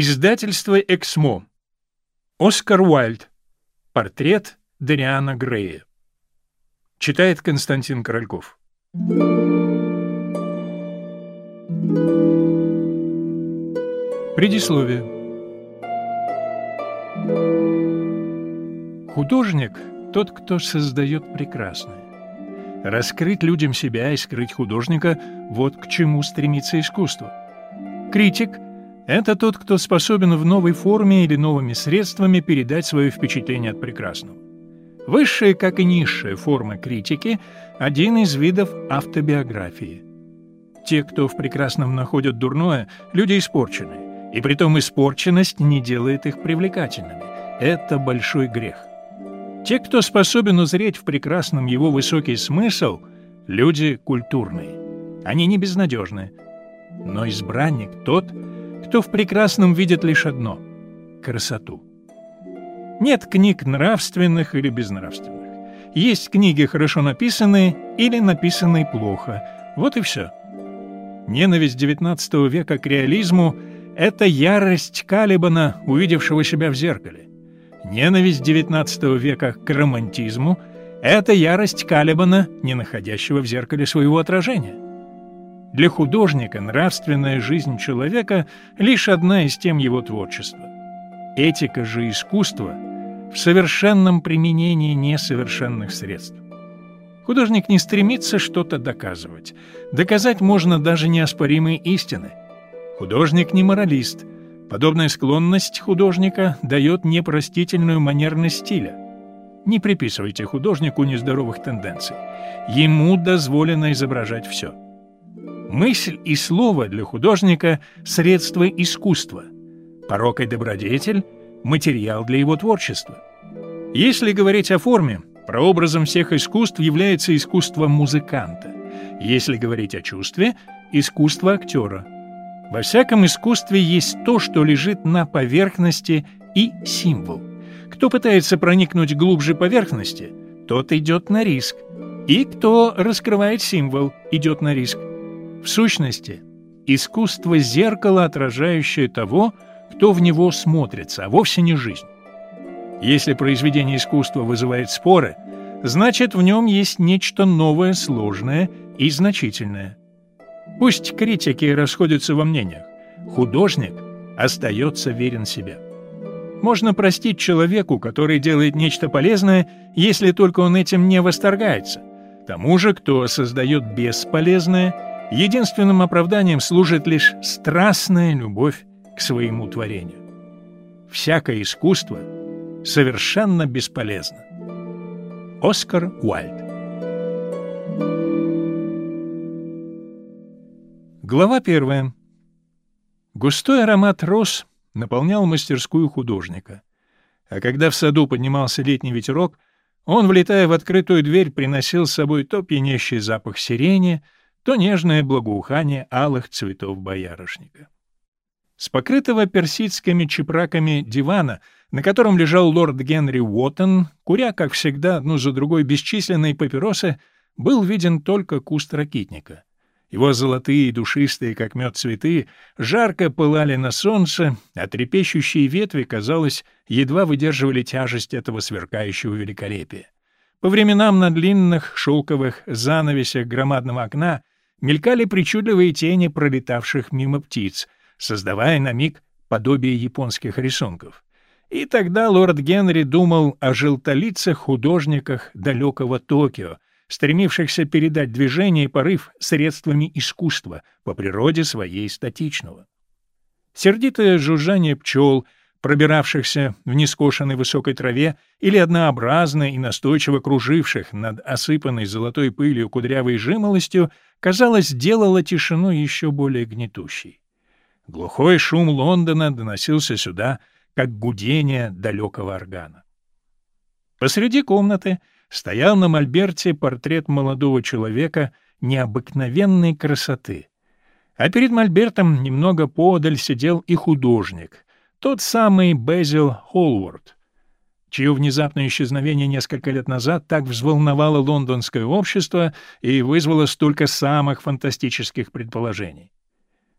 Издательство «Эксмо». Оскар Уайльд. Портрет Дариана Грея. Читает Константин Корольков. Предисловие. Художник — тот, кто создает прекрасное. Раскрыть людям себя и скрыть художника — вот к чему стремится искусство. Критик — это тот, кто способен в новой форме или новыми средствами передать свое впечатление от прекрасного. Высшая, как и низшая форма критики — один из видов автобиографии. Те, кто в прекрасном находят дурное, люди испорченные, и притом испорченность не делает их привлекательными. Это большой грех. Те, кто способен узреть в прекрасном его высокий смысл, люди культурные. Они не безнадежны. Но избранник тот, кто в прекрасном видит лишь одно — красоту. Нет книг нравственных или безнравственных. Есть книги, хорошо написанные или написанные плохо. Вот и все. Ненависть XIX века к реализму — это ярость Калибана, увидевшего себя в зеркале. Ненависть XIX века к романтизму — это ярость Калибана, не находящего в зеркале своего отражения. Для художника нравственная жизнь человека — лишь одна из тем его творчества. Этика же искусства в совершенном применении несовершенных средств. Художник не стремится что-то доказывать. Доказать можно даже неоспоримые истины. Художник не моралист — Подобная склонность художника дает непростительную манерность стиля. Не приписывайте художнику нездоровых тенденций. Ему дозволено изображать все. Мысль и слово для художника — средство искусства. Порок и добродетель — материал для его творчества. Если говорить о форме, прообразом всех искусств является искусство музыканта. Если говорить о чувстве — искусство актера — во всяком искусстве есть то, что лежит на поверхности, и символ. Кто пытается проникнуть глубже поверхности, тот идет на риск. И кто раскрывает символ, идет на риск. В сущности, искусство — зеркало, отражающее того, кто в него смотрится, а вовсе не жизнь. Если произведение искусства вызывает споры, значит, в нем есть нечто новое, сложное и значительное. Пусть критики расходятся во мнениях, художник остается верен себе. Можно простить человеку, который делает нечто полезное, если только он этим не восторгается. Тому же, кто создает бесполезное, единственным оправданием служит лишь страстная любовь к своему творению. Всякое искусство совершенно бесполезно. Оскар Уайльд Глава первая. Густой аромат роз наполнял мастерскую художника. А когда в саду поднимался летний ветерок, он, влетая в открытую дверь, приносил с собой то пьянящий запах сирени, то нежное благоухание алых цветов боярышника. С покрытого персидскими чепраками дивана, на котором лежал лорд Генри Уоттон, куря, как всегда, одну за другой бесчисленные папиросы, был виден только куст ракитника — его золотые и душистые, как мед цветы, жарко пылали на солнце, а трепещущие ветви, казалось, едва выдерживали тяжесть этого сверкающего великолепия. По временам на длинных шелковых занавесях громадного окна мелькали причудливые тени пролетавших мимо птиц, создавая на миг подобие японских рисунков. И тогда лорд Генри думал о желтолицах художниках далекого Токио, стремившихся передать движение и порыв средствами искусства, по природе своей статичного. Сердитое жужжание пчел, пробиравшихся в нескошенной высокой траве, или однообразно и настойчиво круживших над осыпанной золотой пылью кудрявой жимолостью, казалось, делало тишину еще более гнетущей. Глухой шум Лондона доносился сюда, как гудение далекого органа. Посреди комнаты — стоял на мольберте портрет молодого человека необыкновенной красоты. А перед мольбертом немного подаль сидел и художник, тот самый Безил Холворд, чье внезапное исчезновение несколько лет назад так взволновало лондонское общество и вызвало столько самых фантастических предположений.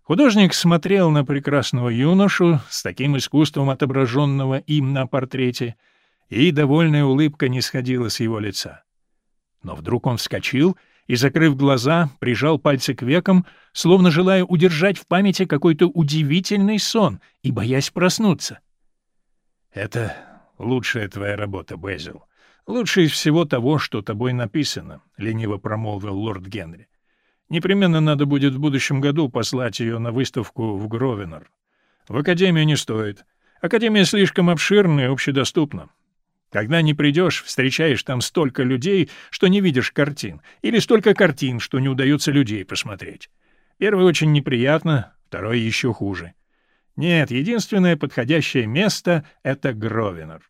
Художник смотрел на прекрасного юношу с таким искусством отображенного им на портрете, и довольная улыбка не сходила с его лица. Но вдруг он вскочил и, закрыв глаза, прижал пальцы к векам, словно желая удержать в памяти какой-то удивительный сон и боясь проснуться. — Это лучшая твоя работа, Безил. Лучше из всего того, что тобой написано, — лениво промолвил лорд Генри. Непременно надо будет в будущем году послать ее на выставку в Гровенор. В Академию не стоит. Академия слишком обширна и общедоступна. Когда не придешь, встречаешь там столько людей, что не видишь картин, или столько картин, что не удается людей посмотреть. Первое очень неприятно, второе еще хуже. Нет, единственное подходящее место — это Гровенор.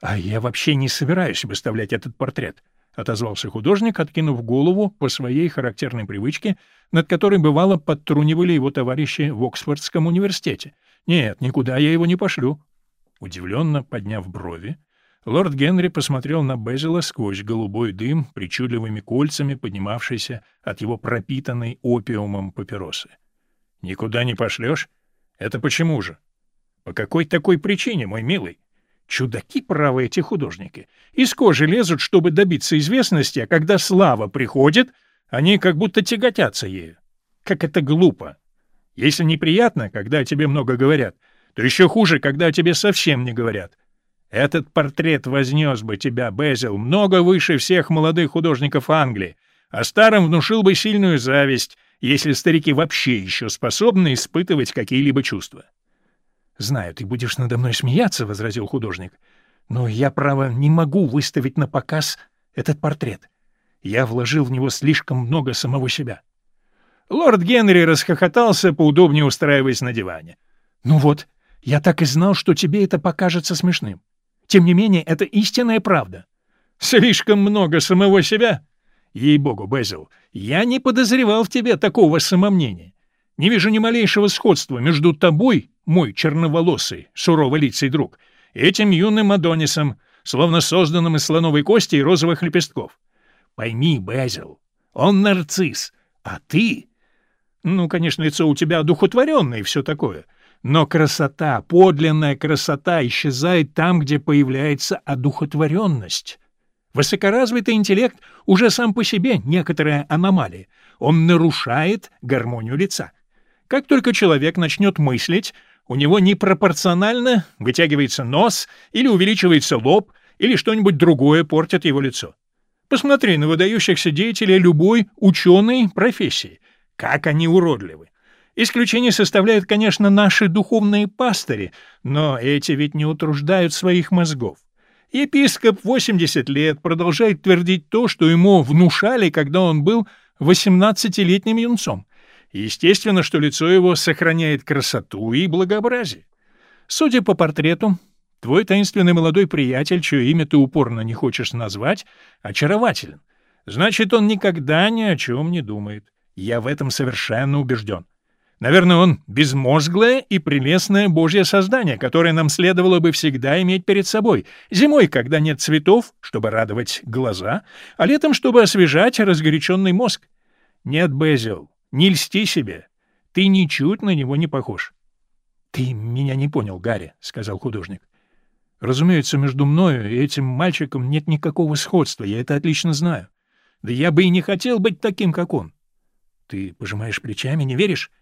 А я вообще не собираюсь выставлять этот портрет. — отозвался художник, откинув голову по своей характерной привычке, над которой бывало подтрунивали его товарищи в Оксфордском университете. «Нет, никуда я его не пошлю». Удивленно подняв брови, лорд Генри посмотрел на Безила сквозь голубой дым, причудливыми кольцами, поднимавшийся от его пропитанной опиумом папиросы. «Никуда не пошлешь? Это почему же? По какой такой причине, мой милый?» Чудаки, правы эти художники. Из кожи лезут, чтобы добиться известности, а когда слава приходит, они как будто тяготятся ею. Как это глупо. Если неприятно, когда о тебе много говорят, то еще хуже, когда о тебе совсем не говорят. Этот портрет вознес бы тебя, Безил, много выше всех молодых художников Англии, а старым внушил бы сильную зависть, если старики вообще еще способны испытывать какие-либо чувства. «Знаю, ты будешь надо мной смеяться», — возразил художник. «Но я, право, не могу выставить на показ этот портрет. Я вложил в него слишком много самого себя». Лорд Генри расхохотался, поудобнее устраиваясь на диване. «Ну вот, я так и знал, что тебе это покажется смешным. Тем не менее, это истинная правда». «Слишком много самого себя?» «Ей-богу, Безил, я не подозревал в тебе такого самомнения. Не вижу ни малейшего сходства между тобой мой черноволосый, сурово-лицый друг, этим юным Адонисом, словно созданным из слоновой кости и розовых лепестков. Пойми, Безил, он нарцисс, а ты... Ну, конечно, лицо у тебя одухотворенное и все такое, но красота, подлинная красота исчезает там, где появляется одухотворенность. Высокоразвитый интеллект уже сам по себе некоторая аномалия. Он нарушает гармонию лица. Как только человек начнет мыслить, у него непропорционально вытягивается нос или увеличивается лоб, или что-нибудь другое портит его лицо. Посмотри на выдающихся деятелей любой ученой профессии. Как они уродливы. Исключение составляют, конечно, наши духовные пастыри, но эти ведь не утруждают своих мозгов. Епископ 80 лет продолжает твердить то, что ему внушали, когда он был 18-летним юнцом. Естественно, что лицо его сохраняет красоту и благообразие. Судя по портрету, твой таинственный молодой приятель, чье имя ты упорно не хочешь назвать, очарователен. Значит, он никогда ни о чем не думает. Я в этом совершенно убежден. Наверное, он безмозглое и прелестное божье создание, которое нам следовало бы всегда иметь перед собой. Зимой, когда нет цветов, чтобы радовать глаза, а летом, чтобы освежать разгоряченный мозг. Нет, Безил, не льсти себе. Ты ничуть на него не похож. — Ты меня не понял, Гарри, — сказал художник. — Разумеется, между мною и этим мальчиком нет никакого сходства, я это отлично знаю. Да я бы и не хотел быть таким, как он. Ты пожимаешь плечами, не веришь?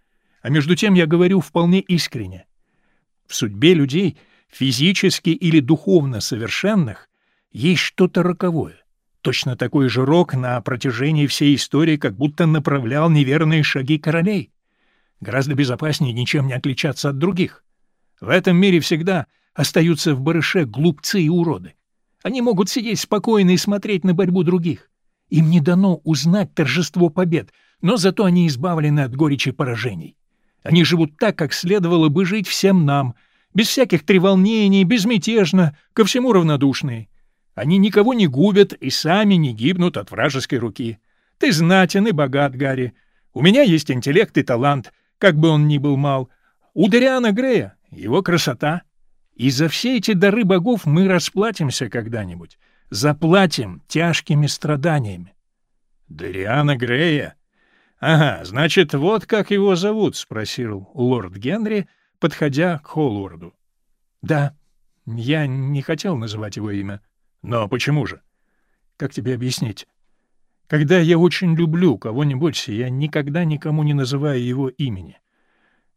А между тем я говорю вполне искренне. В судьбе людей, физически или духовно совершенных, есть что-то роковое. Точно такой же рок на протяжении всей истории как будто направлял неверные шаги королей. Гораздо безопаснее ничем не отличаться от других. В этом мире всегда остаются в барыше глупцы и уроды. Они могут сидеть спокойно и смотреть на борьбу других. Им не дано узнать торжество побед, но зато они избавлены от горечи поражений. Они живут так, как следовало бы жить всем нам, без всяких треволнений, безмятежно, ко всему равнодушные. Они никого не губят и сами не гибнут от вражеской руки. Ты знатен и богат, Гарри. У меня есть интеллект и талант, как бы он ни был мал. У Дариана Грея его красота. И за все эти дары богов мы расплатимся когда-нибудь. Заплатим тяжкими страданиями. Дариана Грея? «Ага, значит, вот как его зовут?» — спросил лорд Генри, подходя к Холлорду. «Да, я не хотел называть его имя». «Но почему же?» «Как тебе объяснить?» «Когда я очень люблю кого-нибудь, я никогда никому не называю его имени.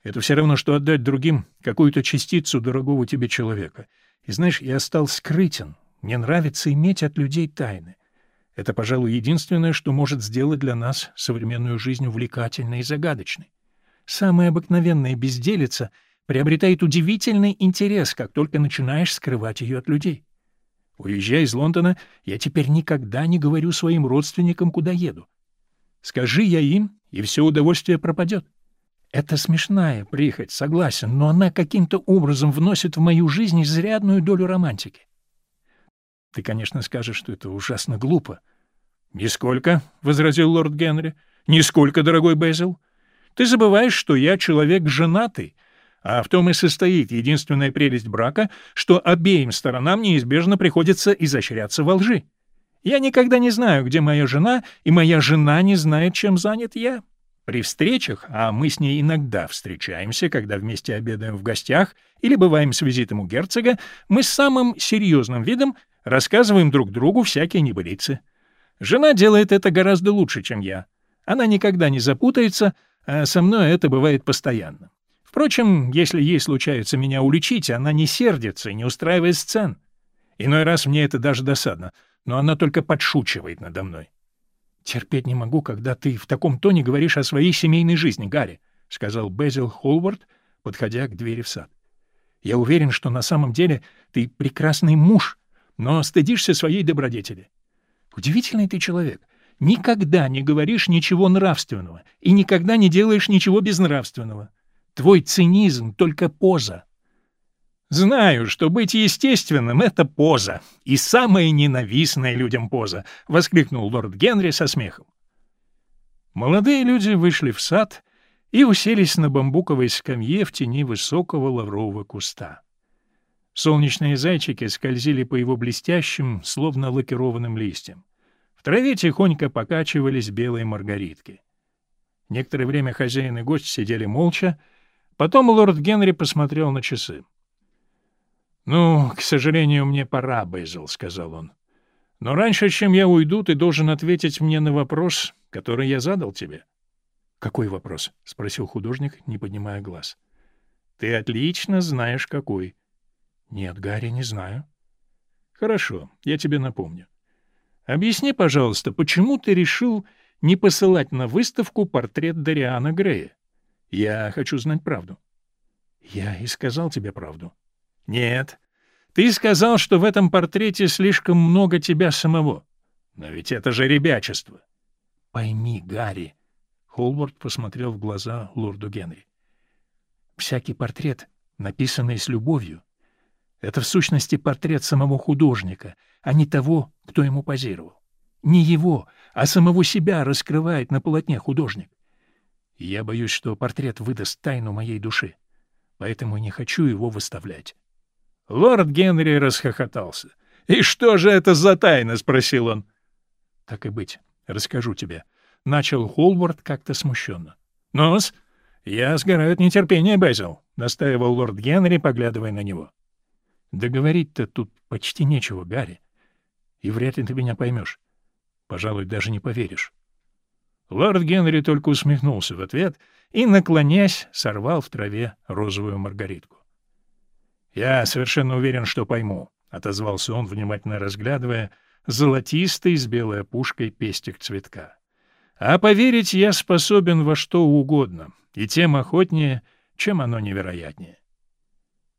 Это все равно, что отдать другим какую-то частицу дорогого тебе человека. И знаешь, я стал скрытен. Мне нравится иметь от людей тайны. Это, пожалуй, единственное, что может сделать для нас современную жизнь увлекательной и загадочной. Самая обыкновенная безделица приобретает удивительный интерес, как только начинаешь скрывать ее от людей. Уезжая из Лондона, я теперь никогда не говорю своим родственникам, куда еду. Скажи я им, и все удовольствие пропадет. Это смешная прихоть, согласен, но она каким-то образом вносит в мою жизнь изрядную долю романтики. Ты, конечно, скажешь, что это ужасно глупо. — Нисколько, — возразил лорд Генри. — Нисколько, дорогой Безил. Ты забываешь, что я человек женатый, а в том и состоит единственная прелесть брака, что обеим сторонам неизбежно приходится изощряться во лжи. Я никогда не знаю, где моя жена, и моя жена не знает, чем занят я. При встречах, а мы с ней иногда встречаемся, когда вместе обедаем в гостях или бываем с визитом у герцога, мы с самым серьезным видом рассказываем друг другу всякие небылицы. Жена делает это гораздо лучше, чем я. Она никогда не запутается, а со мной это бывает постоянно. Впрочем, если ей случается меня уличить, она не сердится и не устраивает сцен. Иной раз мне это даже досадно, но она только подшучивает надо мной. «Терпеть не могу, когда ты в таком тоне говоришь о своей семейной жизни, Гарри», — сказал Безил Холвард, подходя к двери в сад. «Я уверен, что на самом деле ты прекрасный муж, но стыдишься своей добродетели. Удивительный ты человек. Никогда не говоришь ничего нравственного и никогда не делаешь ничего безнравственного. Твой цинизм — только поза. «Знаю, что быть естественным — это поза, и самая ненавистная людям поза», — воскликнул лорд Генри со смехом. Молодые люди вышли в сад и уселись на бамбуковой скамье в тени высокого лаврового куста. Солнечные зайчики скользили по его блестящим, словно лакированным листьям. В траве тихонько покачивались белые маргаритки. Некоторое время хозяин и гость сидели молча, потом лорд Генри посмотрел на часы. — Ну, к сожалению, мне пора, Бейзел, — сказал он. — Но раньше, чем я уйду, ты должен ответить мне на вопрос, который я задал тебе. — Какой вопрос? — спросил художник, не поднимая глаз. — Ты отлично знаешь, какой. — нет, Гарри, не знаю. Хорошо, я тебе напомню. Объясни, пожалуйста, почему ты решил не посылать на выставку портрет Дариана Грея? Я хочу знать правду. Я и сказал тебе правду. Нет. Ты сказал, что в этом портрете слишком много тебя самого. Но ведь это же ребячество. Пойми, Гарри. Холвард посмотрел в глаза лорду Генри. Всякий портрет, написанный с любовью, это в сущности портрет самого художника, а не того, кто ему позировал. Не его, а самого себя раскрывает на полотне художник. я боюсь, что портрет выдаст тайну моей души, поэтому не хочу его выставлять. Лорд Генри расхохотался. «И что же это за тайна?» — спросил он. «Так и быть, расскажу тебе», — начал Холвард как-то смущенно. «Ну-с, я сгораю от нетерпения, Безил», — настаивал лорд Генри, поглядывая на него. Договорить-то тут почти нечего, Гарри. И вряд ли ты меня поймешь. Пожалуй, даже не поверишь. Лорд Генри только усмехнулся в ответ и, наклонясь, сорвал в траве розовую маргаритку. — Я совершенно уверен, что пойму, — отозвался он, внимательно разглядывая золотистый с белой опушкой пестик цветка. — А поверить я способен во что угодно, и тем охотнее, чем оно невероятнее.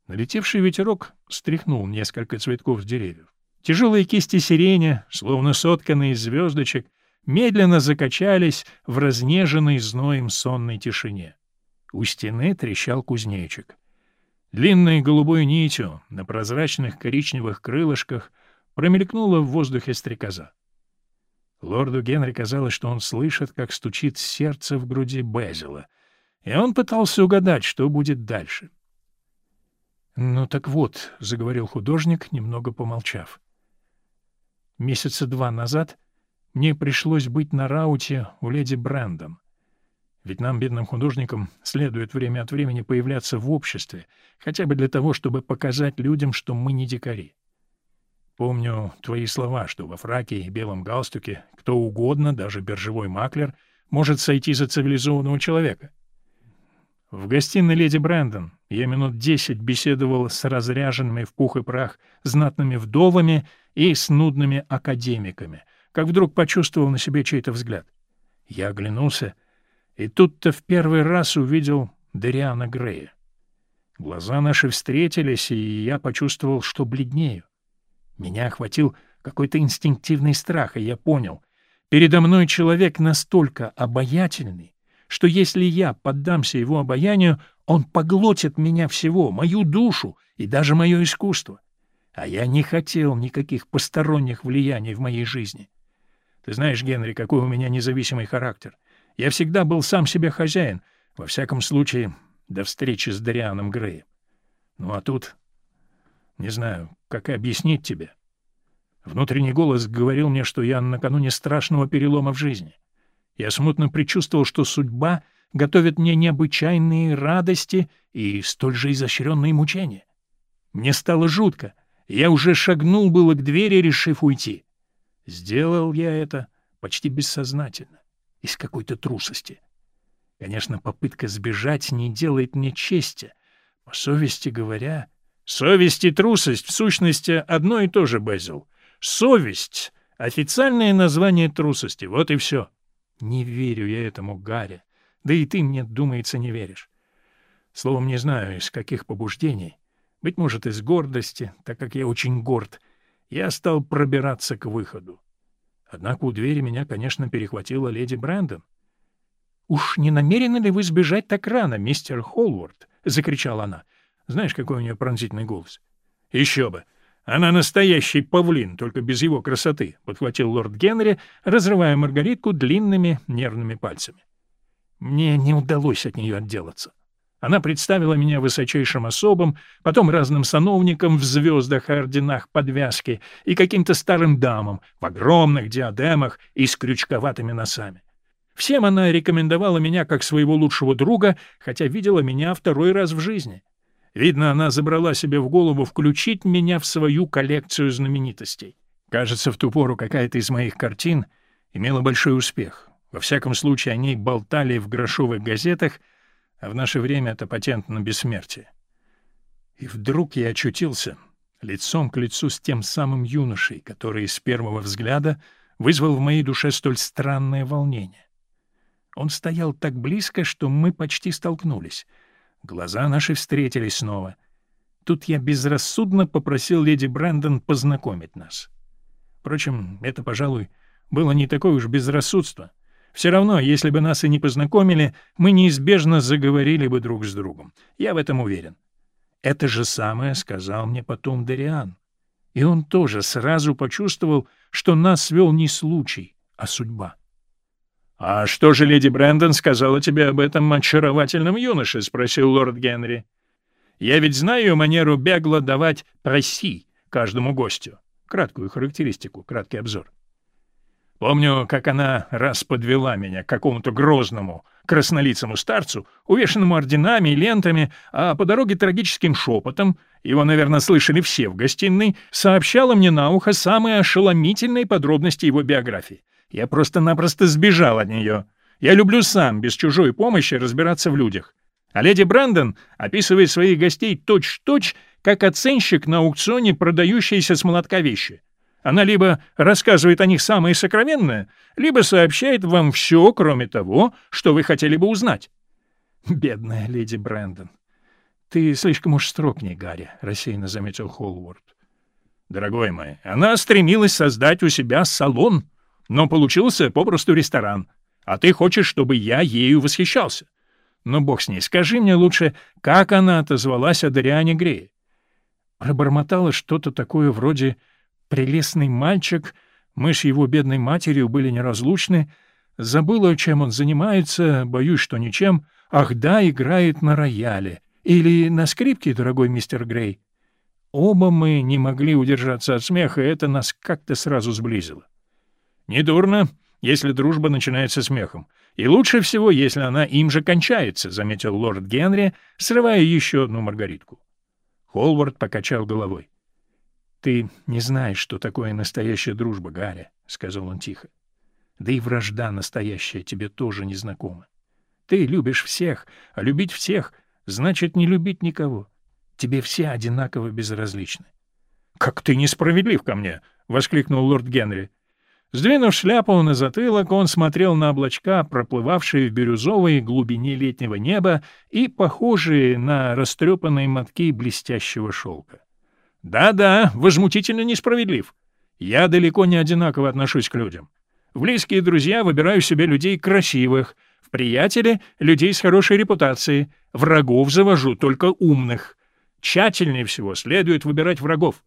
Налетевший ветерок стряхнул несколько цветков с деревьев. Тяжелые кисти сирени, словно сотканные из звездочек, медленно закачались в разнеженной зноем сонной тишине. У стены трещал кузнечик. Длинной голубой нитью на прозрачных коричневых крылышках промелькнула в воздухе стрекоза. Лорду Генри казалось, что он слышит, как стучит сердце в груди Безила, и он пытался угадать, что будет дальше. «Ну так вот», — заговорил художник, немного помолчав. «Месяца два назад мне пришлось быть на рауте у леди Брэндон. Ведь нам, бедным художникам, следует время от времени появляться в обществе, хотя бы для того, чтобы показать людям, что мы не дикари. Помню твои слова, что во фраке и белом галстуке кто угодно, даже биржевой маклер, может сойти за цивилизованного человека. В гостиной леди Брэндон я минут десять беседовал с разряженными в пух и прах знатными вдовами и с нудными академиками, как вдруг почувствовал на себе чей-то взгляд. Я оглянулся, и тут-то в первый раз увидел Дариана Грея. Глаза наши встретились, и я почувствовал, что бледнею. Меня охватил какой-то инстинктивный страх, и я понял. Передо мной человек настолько обаятельный, что если я поддамся его обаянию, он поглотит меня всего, мою душу и даже мое искусство. А я не хотел никаких посторонних влияний в моей жизни. Ты знаешь, Генри, какой у меня независимый характер. Я всегда был сам себе хозяин, во всяком случае, до встречи с Дарианом Греем. Ну а тут не знаю, как объяснить тебе. Внутренний голос говорил мне, что я накануне страшного перелома в жизни. Я смутно предчувствовал, что судьба готовит мне необычайные радости и столь же изощренные мучения. Мне стало жутко, я уже шагнул было к двери, решив уйти. Сделал я это почти бессознательно, из какой-то трусости. Конечно, попытка сбежать не делает мне чести. По совести говоря, Совесть и трусость в сущности одно и то же, Безил. Совесть — официальное название трусости, вот и все. Не верю я этому, Гарри. Да и ты, мне, думается, не веришь. Словом, не знаю, из каких побуждений. Быть может, из гордости, так как я очень горд. Я стал пробираться к выходу. Однако у двери меня, конечно, перехватила леди Брэндон. — Уж не намерены ли вы сбежать так рано, мистер Холвард? — закричала она. Знаешь, какой у нее пронзительный голос? — Еще бы! Она настоящий павлин, только без его красоты, — подхватил лорд Генри, разрывая Маргаритку длинными нервными пальцами. Мне не удалось от нее отделаться. Она представила меня высочайшим особам, потом разным сановникам в звездах и орденах подвязки и каким-то старым дамам в огромных диадемах и с крючковатыми носами. Всем она рекомендовала меня как своего лучшего друга, хотя видела меня второй раз в жизни. Видно, она забрала себе в голову включить меня в свою коллекцию знаменитостей. Кажется, в ту пору какая-то из моих картин имела большой успех. Во всяком случае, о ней болтали в грошовых газетах, а в наше время это патент на бессмертие. И вдруг я очутился лицом к лицу с тем самым юношей, который с первого взгляда вызвал в моей душе столь странное волнение. Он стоял так близко, что мы почти столкнулись — Глаза наши встретились снова. Тут я безрассудно попросил леди Брэндон познакомить нас. Впрочем, это, пожалуй, было не такое уж безрассудство. Все равно, если бы нас и не познакомили, мы неизбежно заговорили бы друг с другом. Я в этом уверен. Это же самое сказал мне потом Дариан. И он тоже сразу почувствовал, что нас свел не случай, а судьба. — А что же леди Брэндон сказала тебе об этом очаровательном юноше? — спросил лорд Генри. — Я ведь знаю манеру бегло давать «проси» каждому гостю. Краткую характеристику, краткий обзор. Помню, как она раз подвела меня к какому-то грозному, краснолицому старцу, увешанному орденами и лентами, а по дороге трагическим шепотом, его, наверное, слышали все в гостиной, сообщала мне на ухо самые ошеломительные подробности его биографии. Я просто-напросто сбежал от нее. Я люблю сам, без чужой помощи, разбираться в людях. А леди Брэндон описывает своих гостей точь-точь, как оценщик на аукционе, продающийся с молотка вещи. Она либо рассказывает о них самое сокровенное, либо сообщает вам все, кроме того, что вы хотели бы узнать. Бедная леди Брэндон. Ты слишком уж строг не, Гарри, — рассеянно заметил Холлворд. Дорогой мой, она стремилась создать у себя салон, но получился попросту ресторан, а ты хочешь, чтобы я ею восхищался. Но бог с ней, скажи мне лучше, как она отозвалась о Дариане Грее? Пробормотала что-то такое вроде «прелестный мальчик», мы с его бедной матерью были неразлучны, забыла, чем он занимается, боюсь, что ничем, ах да, играет на рояле. Или на скрипке, дорогой мистер Грей. Оба мы не могли удержаться от смеха, и это нас как-то сразу сблизило. Недурно, если дружба начинается смехом. И лучше всего, если она им же кончается, — заметил лорд Генри, срывая еще одну маргаритку. Холвард покачал головой. — Ты не знаешь, что такое настоящая дружба, Гарри, — сказал он тихо. — Да и вражда настоящая тебе тоже не знакома. Ты любишь всех, а любить всех — значит не любить никого. Тебе все одинаково безразличны. — Как ты несправедлив ко мне! — воскликнул лорд Генри. Сдвинув шляпу на затылок, он смотрел на облачка, проплывавшие в бирюзовой глубине летнего неба и похожие на растрепанные мотки блестящего шелка. «Да-да, возмутительно несправедлив. Я далеко не одинаково отношусь к людям. В близкие друзья выбираю себе людей красивых, в приятели — людей с хорошей репутацией, врагов завожу только умных. Тщательнее всего следует выбирать врагов.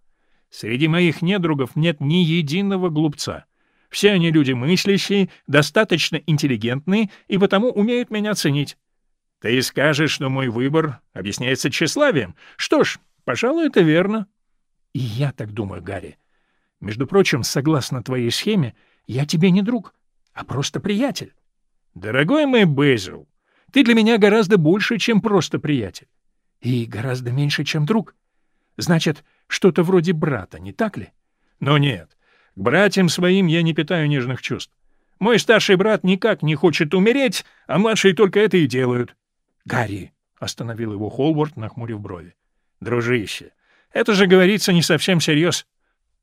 Среди моих недругов нет ни единого глупца». Все они люди мыслящие, достаточно интеллигентные и потому умеют меня ценить. Ты скажешь, что мой выбор объясняется тщеславием. Что ж, пожалуй, это верно. И я так думаю, Гарри. Между прочим, согласно твоей схеме, я тебе не друг, а просто приятель. Дорогой мой Безил, ты для меня гораздо больше, чем просто приятель. И гораздо меньше, чем друг. Значит, что-то вроде брата, не так ли? Но нет, к братьям своим я не питаю нежных чувств. Мой старший брат никак не хочет умереть, а младшие только это и делают. — Гарри, — остановил его Холвард, нахмурив брови. — Дружище, это же говорится не совсем всерьез.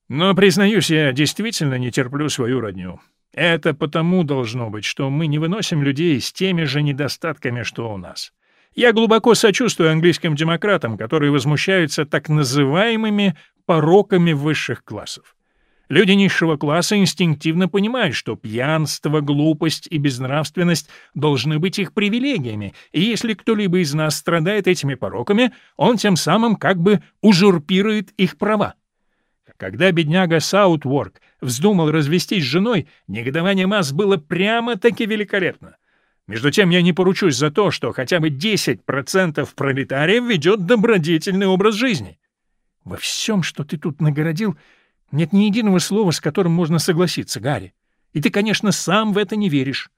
Но, признаюсь, я действительно не терплю свою родню. Это потому должно быть, что мы не выносим людей с теми же недостатками, что у нас. Я глубоко сочувствую английским демократам, которые возмущаются так называемыми пороками высших классов. Люди низшего класса инстинктивно понимают, что пьянство, глупость и безнравственность должны быть их привилегиями, и если кто-либо из нас страдает этими пороками, он тем самым как бы узурпирует их права. Когда бедняга Саутворк вздумал развестись с женой, негодование масс было прямо-таки великолепно. Между тем я не поручусь за то, что хотя бы 10% пролетариев ведет добродетельный образ жизни. Во всем, что ты тут нагородил, — нет ни единого слова, с которым можно согласиться, Гарри. И ты, конечно, сам в это не веришь.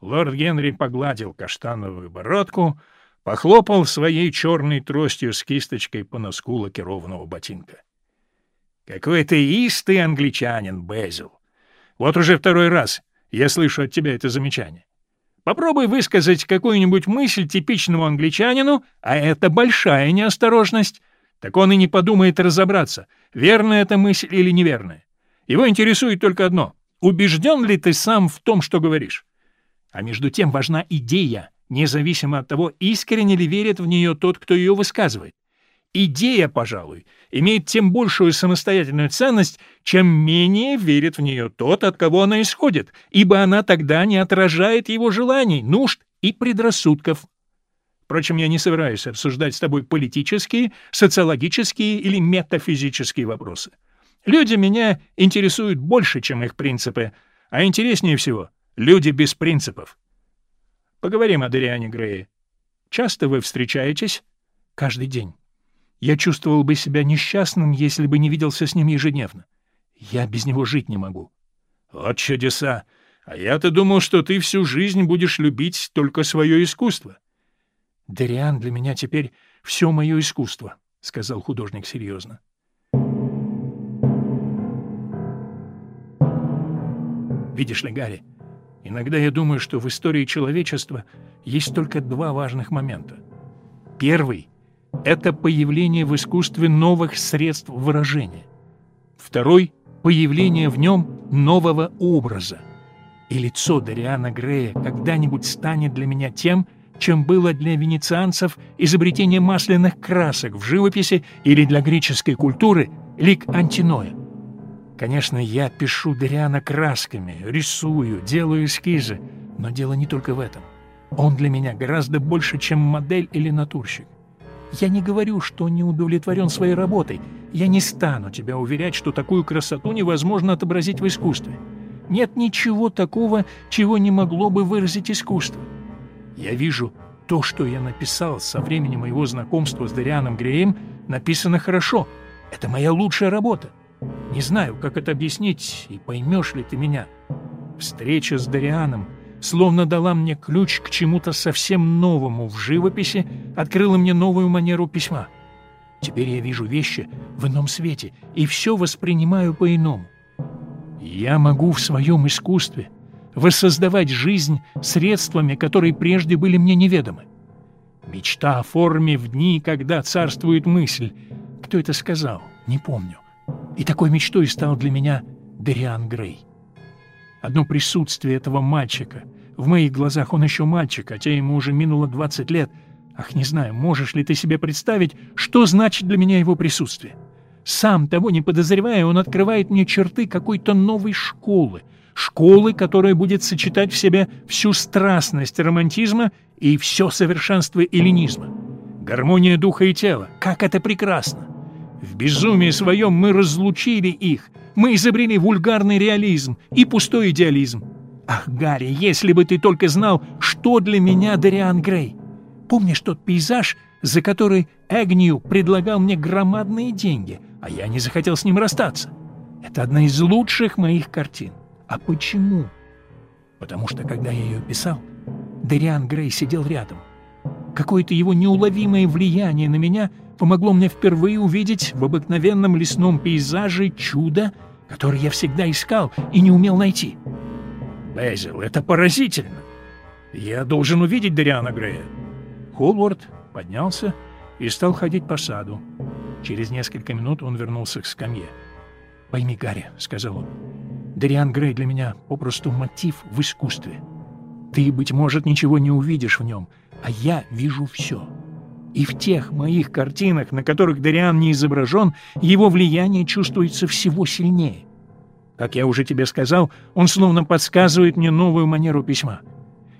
Лорд Генри погладил каштановую бородку, похлопал своей черной тростью с кисточкой по носку лакированного ботинка. — Какой ты истый англичанин, Безил! Вот уже второй раз я слышу от тебя это замечание. Попробуй высказать какую-нибудь мысль типичному англичанину, а это большая неосторожность, так он и не подумает разобраться, верная это мысль или неверная. Его интересует только одно — убежден ли ты сам в том, что говоришь? А между тем важна идея, независимо от того, искренне ли верит в нее тот, кто ее высказывает. Идея, пожалуй, имеет тем большую самостоятельную ценность, чем менее верит в нее тот, от кого она исходит, ибо она тогда не отражает его желаний, нужд и предрассудков. Впрочем, я не собираюсь обсуждать с тобой политические, социологические или метафизические вопросы. Люди меня интересуют больше, чем их принципы, а интереснее всего — люди без принципов. Поговорим о Дариане Грее. Часто вы встречаетесь? Каждый день. Я чувствовал бы себя несчастным, если бы не виделся с ним ежедневно. Я без него жить не могу. Вот чудеса! А я-то думал, что ты всю жизнь будешь любить только свое искусство. «Дериан для меня теперь все мое искусство», — сказал художник серьезно. «Видишь ли, Гарри, иногда я думаю, что в истории человечества есть только два важных момента. Первый — это появление в искусстве новых средств выражения. Второй — появление в нем нового образа. И лицо Дариана Грея когда-нибудь станет для меня тем, чем было для венецианцев изобретение масляных красок в живописи или для греческой культуры лик антиноя. Конечно, я пишу Дориана красками, рисую, делаю эскизы, но дело не только в этом. Он для меня гораздо больше, чем модель или натурщик. Я не говорю, что не удовлетворен своей работой. Я не стану тебя уверять, что такую красоту невозможно отобразить в искусстве. Нет ничего такого, чего не могло бы выразить искусство. Я вижу, то, что я написал со времени моего знакомства с Дарианом Греем, написано хорошо. Это моя лучшая работа. Не знаю, как это объяснить, и поймешь ли ты меня. Встреча с Дарианом словно дала мне ключ к чему-то совсем новому в живописи, открыла мне новую манеру письма. Теперь я вижу вещи в ином свете и все воспринимаю по-иному. Я могу в своем искусстве воссоздавать жизнь средствами, которые прежде были мне неведомы. Мечта о форме в дни, когда царствует мысль. Кто это сказал? Не помню. И такой мечтой стал для меня Дериан Грей. Одно присутствие этого мальчика. В моих глазах он еще мальчик, хотя ему уже минуло 20 лет. Ах, не знаю, можешь ли ты себе представить, что значит для меня его присутствие? Сам того не подозревая, он открывает мне черты какой-то новой школы, школы, которая будет сочетать в себе всю страстность романтизма и все совершенство эллинизма. Гармония духа и тела. Как это прекрасно! В безумии своем мы разлучили их. Мы изобрели вульгарный реализм и пустой идеализм. Ах, Гарри, если бы ты только знал, что для меня Дариан Грей. Помнишь тот пейзаж, за который Эгнию предлагал мне громадные деньги, а я не захотел с ним расстаться? Это одна из лучших моих картин. А почему? Потому что, когда я ее писал, Дариан Грей сидел рядом. Какое-то его неуловимое влияние на меня помогло мне впервые увидеть в обыкновенном лесном пейзаже чудо, которое я всегда искал и не умел найти. Безил, это поразительно. Я должен увидеть Дариана Грея. Холвард поднялся и стал ходить по саду. Через несколько минут он вернулся к скамье. «Пойми, Гарри», — сказал он, Дариан Грей для меня попросту мотив в искусстве. Ты, быть может, ничего не увидишь в нем, а я вижу все. И в тех моих картинах, на которых Дариан не изображен, его влияние чувствуется всего сильнее. Как я уже тебе сказал, он словно подсказывает мне новую манеру письма.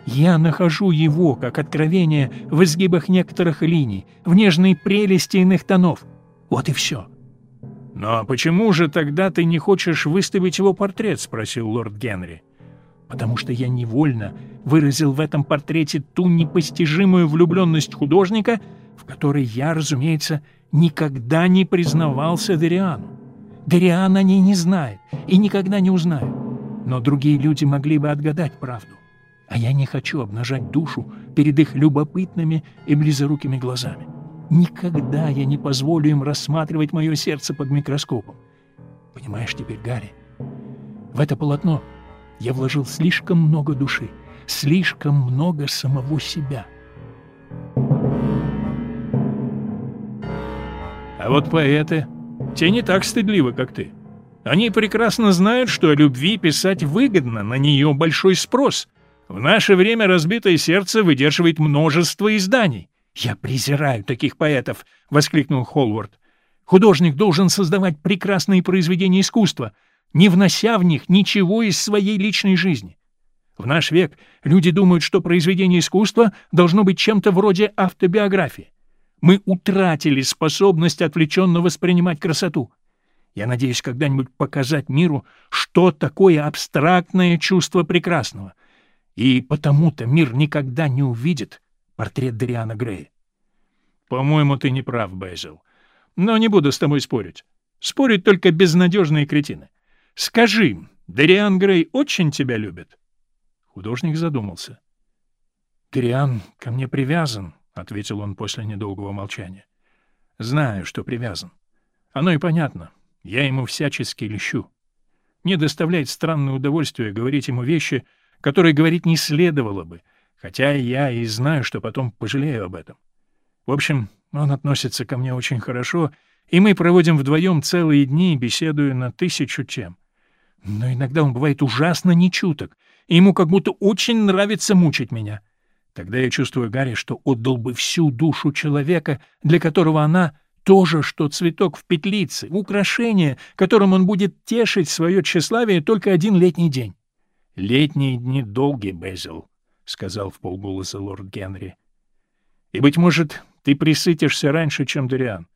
Я нахожу его, как откровение, в изгибах некоторых линий, в нежной прелести иных тонов. Вот и все. «Но почему же тогда ты не хочешь выставить его портрет?» — спросил лорд Генри. «Потому что я невольно выразил в этом портрете ту непостижимую влюбленность художника, в которой я, разумеется, никогда не признавался Дериану. Дериан о ней не знает и никогда не узнает. Но другие люди могли бы отгадать правду. А я не хочу обнажать душу перед их любопытными и близорукими глазами. Никогда я не позволю им рассматривать мое сердце под микроскопом. Понимаешь теперь, Гарри, в это полотно я вложил слишком много души, слишком много самого себя. А вот поэты, те не так стыдливы, как ты. Они прекрасно знают, что о любви писать выгодно, на нее большой спрос. В наше время разбитое сердце выдерживает множество изданий. «Я презираю таких поэтов!» — воскликнул Холвард. «Художник должен создавать прекрасные произведения искусства, не внося в них ничего из своей личной жизни. В наш век люди думают, что произведение искусства должно быть чем-то вроде автобиографии. Мы утратили способность отвлеченно воспринимать красоту. Я надеюсь когда-нибудь показать миру, что такое абстрактное чувство прекрасного. И потому-то мир никогда не увидит, портрет Дариана Грея. «По-моему, ты не прав, Безил. Но не буду с тобой спорить. Спорить только безнадежные кретины. Скажи, Дариан Грей очень тебя любит?» Художник задумался. «Дариан ко мне привязан», — ответил он после недолгого молчания. «Знаю, что привязан. Оно и понятно. Я ему всячески лещу. Мне доставляет странное удовольствие говорить ему вещи, которые говорить не следовало бы, хотя я и знаю, что потом пожалею об этом. В общем, он относится ко мне очень хорошо, и мы проводим вдвоем целые дни, беседуя на тысячу тем. Но иногда он бывает ужасно нечуток, и ему как будто очень нравится мучить меня. Тогда я чувствую, Гарри, что отдал бы всю душу человека, для которого она тоже, что цветок в петлице, украшение, которым он будет тешить свое тщеславие только один летний день. Летние дни долгие, Безил, — сказал в полголоса лорд Генри. — И, быть может, ты присытишься раньше, чем Дориан.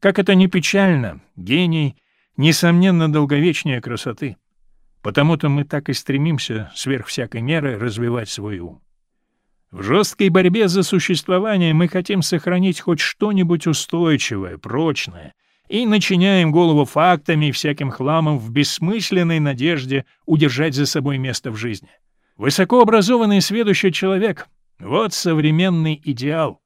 Как это не печально, гений, несомненно, долговечнее красоты. Потому-то мы так и стремимся сверх всякой меры развивать свой ум. В жесткой борьбе за существование мы хотим сохранить хоть что-нибудь устойчивое, прочное, и начиняем голову фактами и всяким хламом в бессмысленной надежде удержать за собой место в жизни. Высокообразованный сведущий человек — вот современный идеал.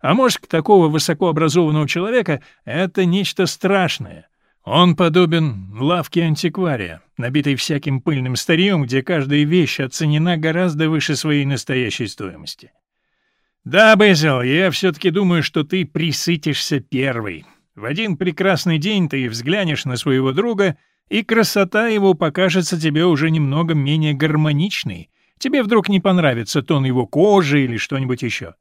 А мозг такого высокообразованного человека — это нечто страшное. Он подобен лавке антиквария, набитой всяким пыльным старьем, где каждая вещь оценена гораздо выше своей настоящей стоимости. Да, Безил, я все-таки думаю, что ты присытишься первый. В один прекрасный день ты взглянешь на своего друга, и красота его покажется тебе уже немного менее гармоничной. Тебе вдруг не понравится тон его кожи или что-нибудь еще.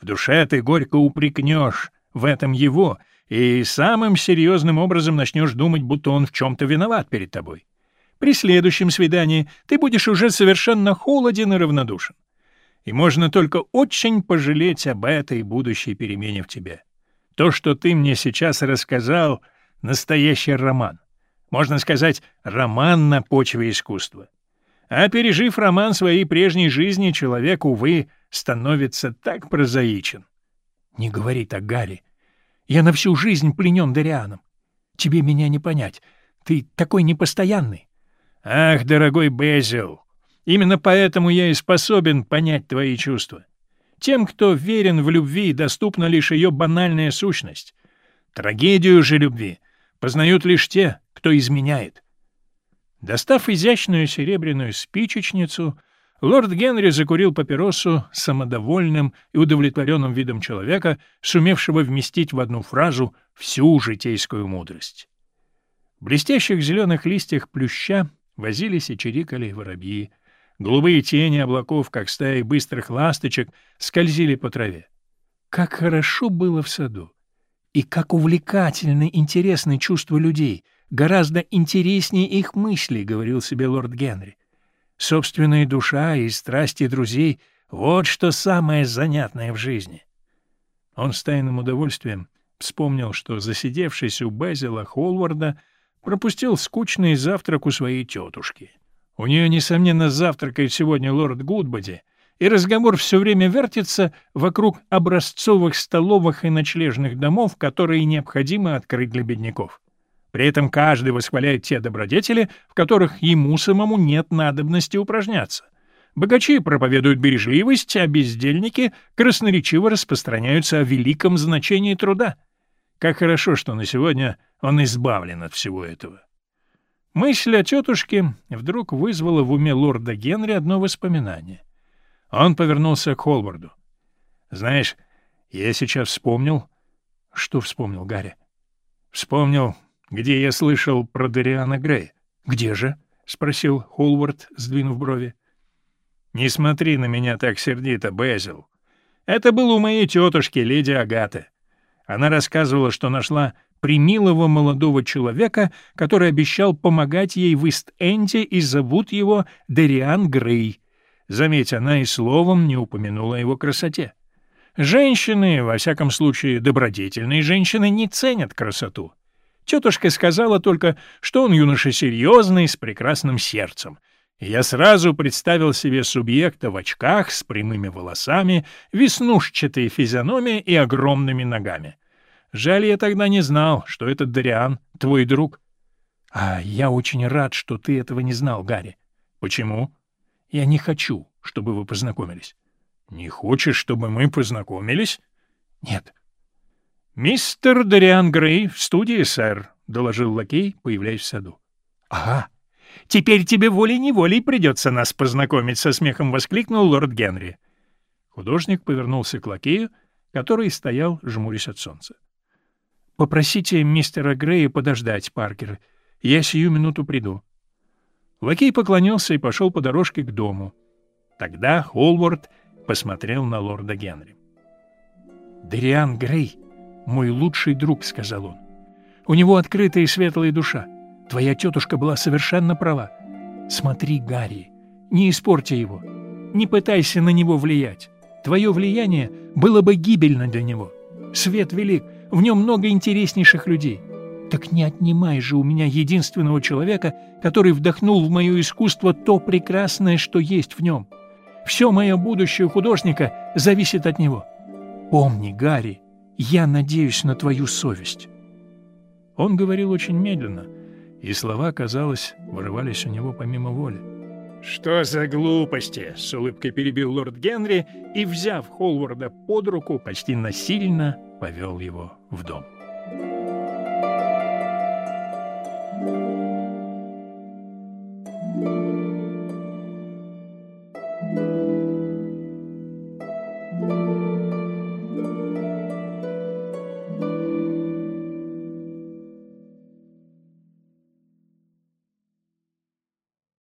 В душе ты горько упрекнешь в этом его, и самым серьезным образом начнешь думать, будто он в чем-то виноват перед тобой. При следующем свидании ты будешь уже совершенно холоден и равнодушен. И можно только очень пожалеть об этой будущей перемене в тебе. То, что ты мне сейчас рассказал, — настоящий роман. Можно сказать, роман на почве искусства. А пережив роман своей прежней жизни, человек, увы, становится так прозаичен. Не говори так, Гарри. Я на всю жизнь пленен Дарианом. Тебе меня не понять. Ты такой непостоянный. Ах, дорогой Безил, именно поэтому я и способен понять твои чувства. Тем, кто верен в любви, доступна лишь ее банальная сущность. Трагедию же любви познают лишь те, кто изменяет. Достав изящную серебряную спичечницу, лорд Генри закурил папиросу самодовольным и удовлетворенным видом человека, сумевшего вместить в одну фразу всю житейскую мудрость. В блестящих зеленых листьях плюща возились и чирикали воробьи. Голубые тени облаков, как стаи быстрых ласточек, скользили по траве. Как хорошо было в саду! И как увлекательны интересны чувства людей — гораздо интереснее их мыслей, — говорил себе лорд Генри. Собственная душа и страсти друзей — вот что самое занятное в жизни. Он с тайным удовольствием вспомнил, что, засидевшись у Безила Холварда, пропустил скучный завтрак у своей тетушки. У нее, несомненно, завтракает сегодня лорд Гудбоди, и разговор все время вертится вокруг образцовых столовых и ночлежных домов, которые необходимо открыть для бедняков. При этом каждый восхваляет те добродетели, в которых ему самому нет надобности упражняться. Богачи проповедуют бережливость, а бездельники красноречиво распространяются о великом значении труда. Как хорошо, что на сегодня он избавлен от всего этого. Мысль о тетушке вдруг вызвала в уме лорда Генри одно воспоминание. Он повернулся к Холварду. — Знаешь, я сейчас вспомнил... — Что вспомнил Гарри? — Вспомнил где я слышал про Дариана Грея. Где же? спросил Холвард, сдвинув брови. Не смотри на меня так сердито, Безил. Это было у моей тетушки, леди Агаты. Она рассказывала, что нашла примилого молодого человека, который обещал помогать ей в Ист-Энде, и зовут его Дариан Грей. Заметь, она и словом не упомянула его красоте. Женщины, во всяком случае добродетельные женщины, не ценят красоту. Тетушка сказала только, что он юноша серьезный, с прекрасным сердцем. Я сразу представил себе субъекта в очках с прямыми волосами, веснушчатой физиономией и огромными ногами. Жаль, я тогда не знал, что этот Дариан — твой друг. — А я очень рад, что ты этого не знал, Гарри. — Почему? — Я не хочу, чтобы вы познакомились. — Не хочешь, чтобы мы познакомились? — Нет. «Мистер Дориан Грей в студии, сэр», — доложил лакей, появляясь в саду. «Ага, теперь тебе волей-неволей придется нас познакомить», — со смехом воскликнул лорд Генри. Художник повернулся к лакею, который стоял, жмурясь от солнца. «Попросите мистера Грея подождать, Паркер. Я сию минуту приду». Лакей поклонился и пошел по дорожке к дому. Тогда Холвард посмотрел на лорда Генри. «Дориан Грей!» Мой лучший друг», — сказал он. «У него открытая и светлая душа. Твоя тетушка была совершенно права. Смотри, Гарри, не испорти его. Не пытайся на него влиять. Твое влияние было бы гибельно для него. Свет велик, в нем много интереснейших людей. Так не отнимай же у меня единственного человека, который вдохнул в мое искусство то прекрасное, что есть в нем. Все мое будущее художника зависит от него. Помни, Гарри, я надеюсь на твою совесть». Он говорил очень медленно, и слова, казалось, вырывались у него помимо воли. «Что за глупости?» — с улыбкой перебил лорд Генри и, взяв Холварда под руку, почти насильно повел его в дом.